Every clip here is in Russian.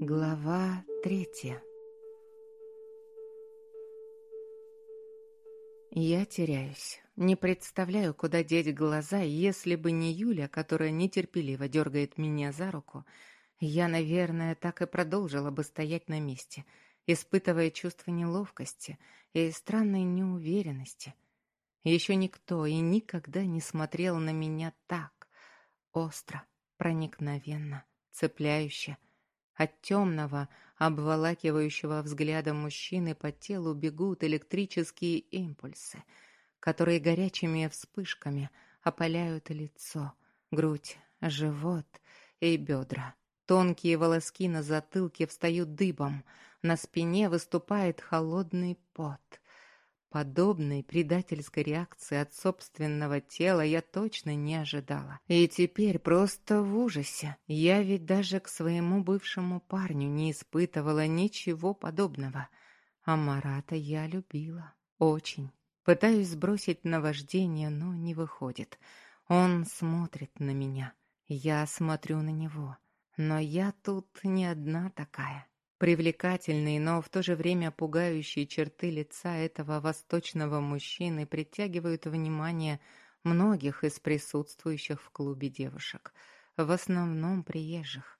Глава третья Я теряюсь. Не представляю, куда деть глаза, если бы не Юля, которая нетерпеливо дергает меня за руку. Я, наверное, так и продолжила бы стоять на месте, испытывая чувство неловкости и странной неуверенности. Еще никто и никогда не смотрел на меня так остро, проникновенно, цепляюще. От темного, обволакивающего взглядом мужчины по телу бегут электрические импульсы, которые горячими вспышками опаляют лицо, грудь, живот и бедра. Тонкие волоски на затылке встают дыбом, на спине выступает холодный пот — Подобной предательской реакции от собственного тела я точно не ожидала. И теперь просто в ужасе. Я ведь даже к своему бывшему парню не испытывала ничего подобного. А Марата я любила. Очень. Пытаюсь сбросить наваждение, но не выходит. Он смотрит на меня. Я смотрю на него. Но я тут не одна такая. Привлекательные, но в то же время пугающие черты лица этого восточного мужчины притягивают внимание многих из присутствующих в клубе девушек, в основном приезжих.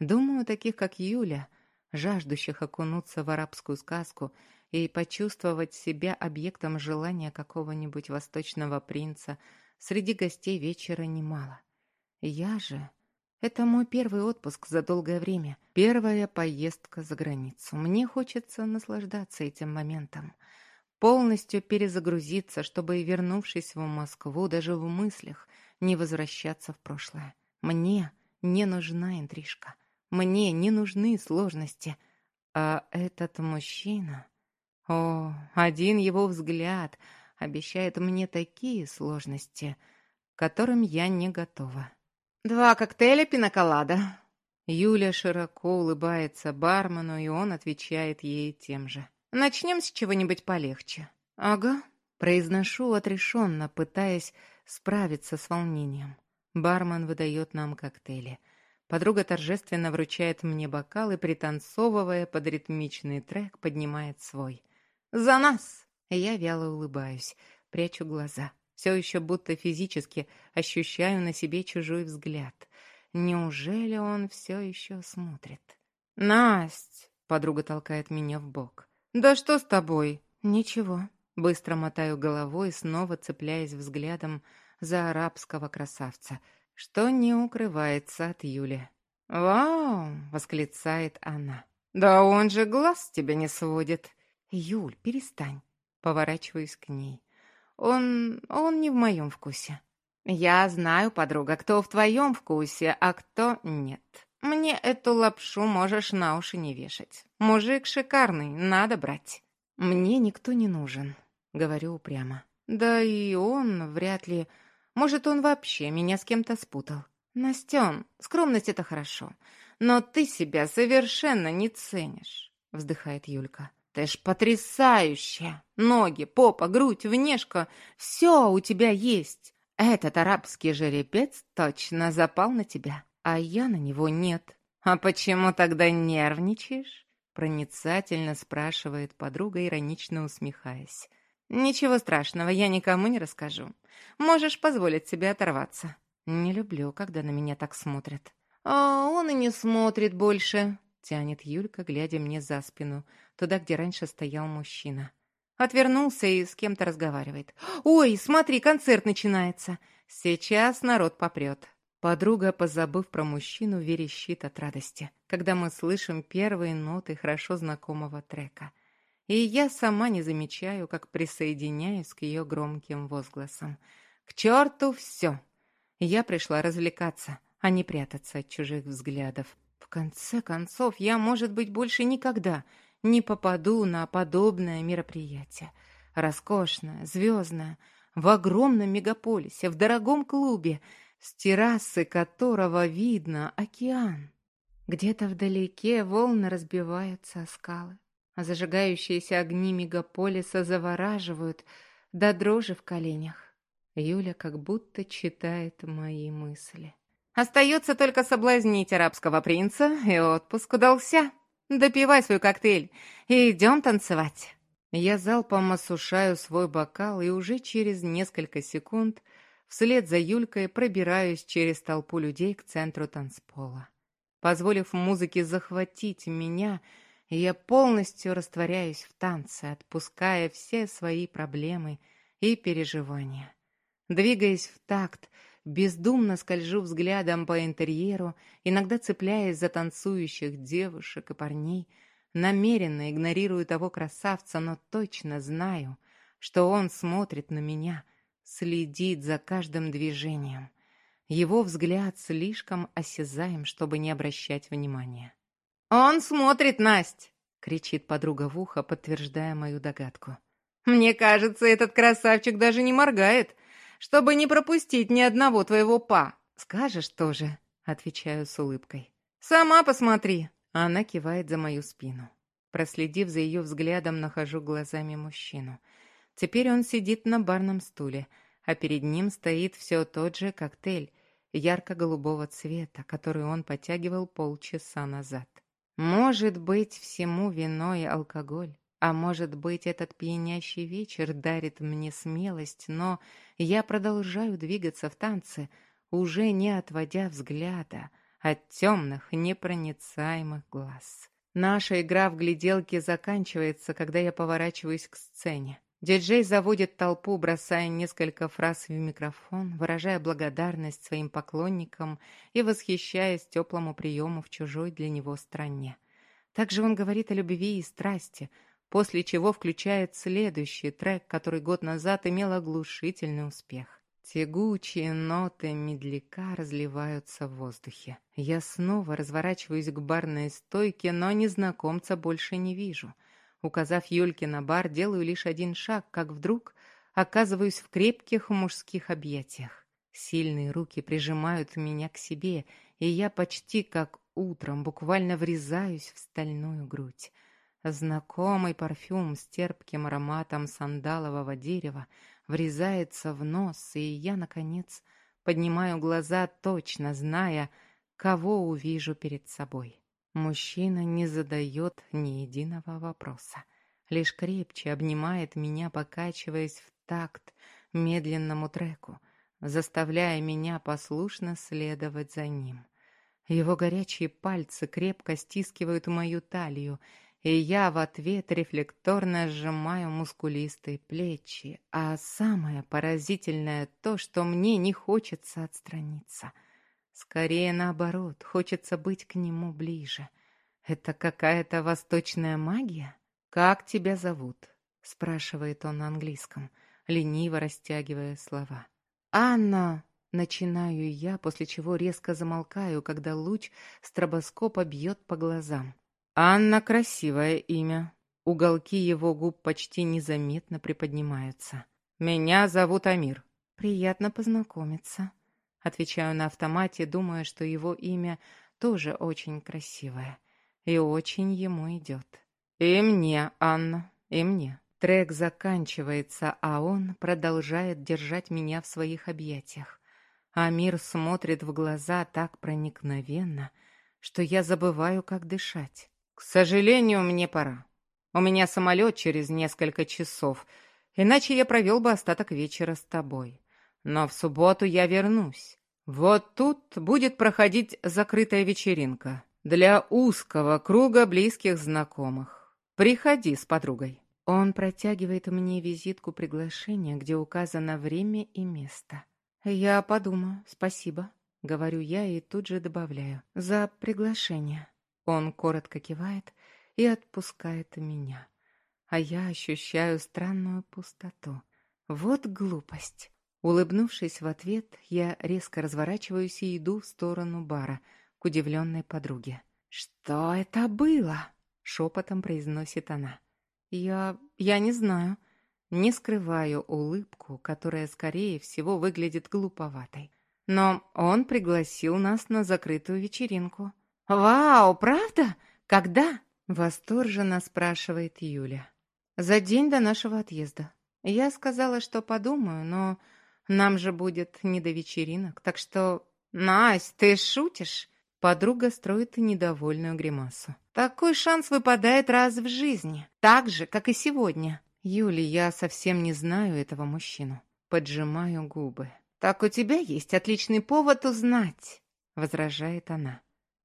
Думаю, таких как Юля, жаждущих окунуться в арабскую сказку и почувствовать себя объектом желания какого-нибудь восточного принца, среди гостей вечера немало. Я же это мой первый отпуск за долгое время, первая поездка за границу. Мне хочется наслаждаться этим моментом, полностью перезагрузиться, чтобы, вернувшись в Москву, даже в мыслях не возвращаться в прошлое. Мне не нужна интрижка, мне не нужны сложности, а этот мужчина... О, один его взгляд обещает мне такие сложности, к которым я не готова. «Два коктейля пиноколада». Юля широко улыбается бармену, и он отвечает ей тем же. «Начнем с чего-нибудь полегче». «Ага», — произношу отрешенно, пытаясь справиться с волнением. Бармен выдает нам коктейли. Подруга торжественно вручает мне бокал и, пританцовывая под ритмичный трек, поднимает свой. «За нас!» Я вяло улыбаюсь, прячу глаза. Все еще будто физически ощущаю на себе чужой взгляд. Неужели он все еще смотрит? «Насть!» — подруга толкает меня в бок. «Да что с тобой?» «Ничего». Быстро мотаю головой, снова цепляясь взглядом за арабского красавца, что не укрывается от Юли. «Вау!» — восклицает она. «Да он же глаз тебя не сводит!» «Юль, перестань!» Поворачиваюсь к ней. Он... он не в моем вкусе. Я знаю, подруга, кто в твоем вкусе, а кто нет. Мне эту лапшу можешь на уши не вешать. Мужик шикарный, надо брать. Мне никто не нужен, говорю упрямо. Да и он вряд ли... Может, он вообще меня с кем-то спутал. Настен, скромность — это хорошо, но ты себя совершенно не ценишь, вздыхает Юлька. Ж потрясающая! Ноги, попа, грудь, внешка — все у тебя есть. Этот арабский жеребец точно запал на тебя, а я на него нет. А почему тогда нервничаешь? Проницательно спрашивает подруга, иронично усмехаясь. «Ничего страшного, я никому не расскажу. Можешь позволить себе оторваться». «Не люблю, когда на меня так смотрят». «А он и не смотрит больше», — тянет Юлька, глядя мне за спину, туда, где раньше стоял мужчина. Отвернулся и с кем-то разговаривает. «Ой, смотри, концерт начинается! Сейчас народ попрет!» Подруга, позабыв про мужчину, верещит от радости, когда мы слышим первые ноты хорошо знакомого трека. И я сама не замечаю, как присоединяюсь к ее громким возгласам. «К черту все!» Я пришла развлекаться, а не прятаться от чужих взглядов. В конце концов, я, может быть, больше никогда не попаду на подобное мероприятие. Роскошное, звездное, в огромном мегаполисе, в дорогом клубе, с террасы которого видно океан. Где-то вдалеке волны разбиваются о скалы, а зажигающиеся огни мегаполиса завораживают до дрожи в коленях. Юля как будто читает мои мысли. Остается только соблазнить арабского принца, и отпуск удался. Допивай свой коктейль и идем танцевать. Я залпом осушаю свой бокал и уже через несколько секунд вслед за Юлькой пробираюсь через толпу людей к центру танцпола. Позволив музыке захватить меня, я полностью растворяюсь в танце, отпуская все свои проблемы и переживания. Двигаясь в такт, бездумно скольжу взглядом по интерьеру, иногда цепляясь за танцующих девушек и парней, намеренно игнорирую того красавца, но точно знаю, что он смотрит на меня, следит за каждым движением. Его взгляд слишком осязаем, чтобы не обращать внимания. «Он смотрит, Насть!» — кричит подруга в ухо, подтверждая мою догадку. «Мне кажется, этот красавчик даже не моргает, чтобы не пропустить ни одного твоего па. Скажешь тоже?» — отвечаю с улыбкой. «Сама посмотри!» Она кивает за мою спину. Проследив за ее взглядом, нахожу глазами мужчину. Теперь он сидит на барном стуле, а перед ним стоит все тот же коктейль ярко-голубого цвета, который он подтягивал полчаса назад. Может быть, всему виной алкоголь, а может быть, этот пьянящий вечер дарит мне смелость, но я продолжаю двигаться в танце, уже не отводя взгляда от темных, непроницаемых глаз. Наша игра в гляделки заканчивается, когда я поворачиваюсь к сцене. Диджей заводит толпу, бросая несколько фраз в микрофон, выражая благодарность своим поклонникам и восхищаясь теплому приему в чужой для него стране. Также он говорит о любви и страсти, после чего включает следующий трек, который год назад имел оглушительный успех. Тягучие ноты медляка разливаются в воздухе. Я снова разворачиваюсь к барной стойке, но незнакомца больше не вижу. Указав Юльке на бар, делаю лишь один шаг, как вдруг оказываюсь в крепких мужских объятиях. Сильные руки прижимают меня к себе, и я почти как утром буквально врезаюсь в стальную грудь. Знакомый парфюм с терпким ароматом сандалового дерева врезается в нос, и я, наконец, поднимаю глаза, точно зная, кого увижу перед собой. Мужчина не задает ни единого вопроса, лишь крепче обнимает меня, покачиваясь в такт медленному треку, заставляя меня послушно следовать за ним. Его горячие пальцы крепко стискивают мою талию, и я в ответ рефлекторно сжимаю мускулистые плечи. А самое поразительное то, что мне не хочется отстраниться. Скорее наоборот, хочется быть к нему ближе. Это какая-то восточная магия? «Как тебя зовут?» — спрашивает он на английском, лениво растягивая слова. «Анна!» — начинаю я, после чего резко замолкаю, когда луч стробоскопа бьет по глазам. Анна красивое имя. Уголки его губ почти незаметно приподнимаются. Меня зовут Амир. Приятно познакомиться. Отвечаю на автомате, думая, что его имя тоже очень красивое. И очень ему идет. И мне, Анна, и мне. Трек заканчивается, а он продолжает держать меня в своих объятиях. Амир смотрит в глаза так проникновенно, что я забываю, как дышать. «К сожалению, мне пора. У меня самолет через несколько часов, иначе я провел бы остаток вечера с тобой. Но в субботу я вернусь. Вот тут будет проходить закрытая вечеринка для узкого круга близких знакомых. Приходи с подругой». Он протягивает мне визитку приглашения, где указано время и место. «Я подумаю, спасибо», — говорю я и тут же добавляю. «За приглашение». Он коротко кивает и отпускает меня. А я ощущаю странную пустоту. Вот глупость. Улыбнувшись в ответ, я резко разворачиваюсь и иду в сторону бара, к удивленной подруге. «Что это было?» — шепотом произносит она. «Я... я не знаю». Не скрываю улыбку, которая, скорее всего, выглядит глуповатой. Но он пригласил нас на закрытую вечеринку. «Вау, правда? Когда?» — восторженно спрашивает Юля. «За день до нашего отъезда. Я сказала, что подумаю, но нам же будет не до вечеринок, так что Настя, ты шутишь?» Подруга строит недовольную гримасу. «Такой шанс выпадает раз в жизни, так же, как и сегодня». «Юли, я совсем не знаю этого мужчину». Поджимаю губы. «Так у тебя есть отличный повод узнать», — возражает она.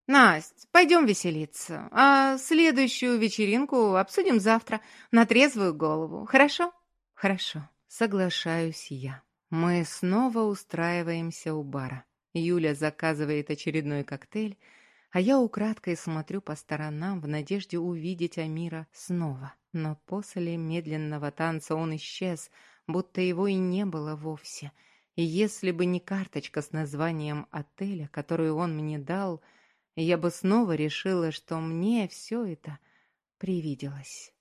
«Насть, пойдем веселиться, а следующую вечеринку обсудим завтра на трезвую голову, хорошо?» «Хорошо, соглашаюсь я». Мы снова устраиваемся у бара. Юля заказывает очередной коктейль, а я украдкой смотрю по сторонам в надежде увидеть Амира снова. Но после медленного танца он исчез, будто его и не было вовсе. И если бы не карточка с названием отеля, которую он мне дал, я бы снова решила, что мне все это привиделось.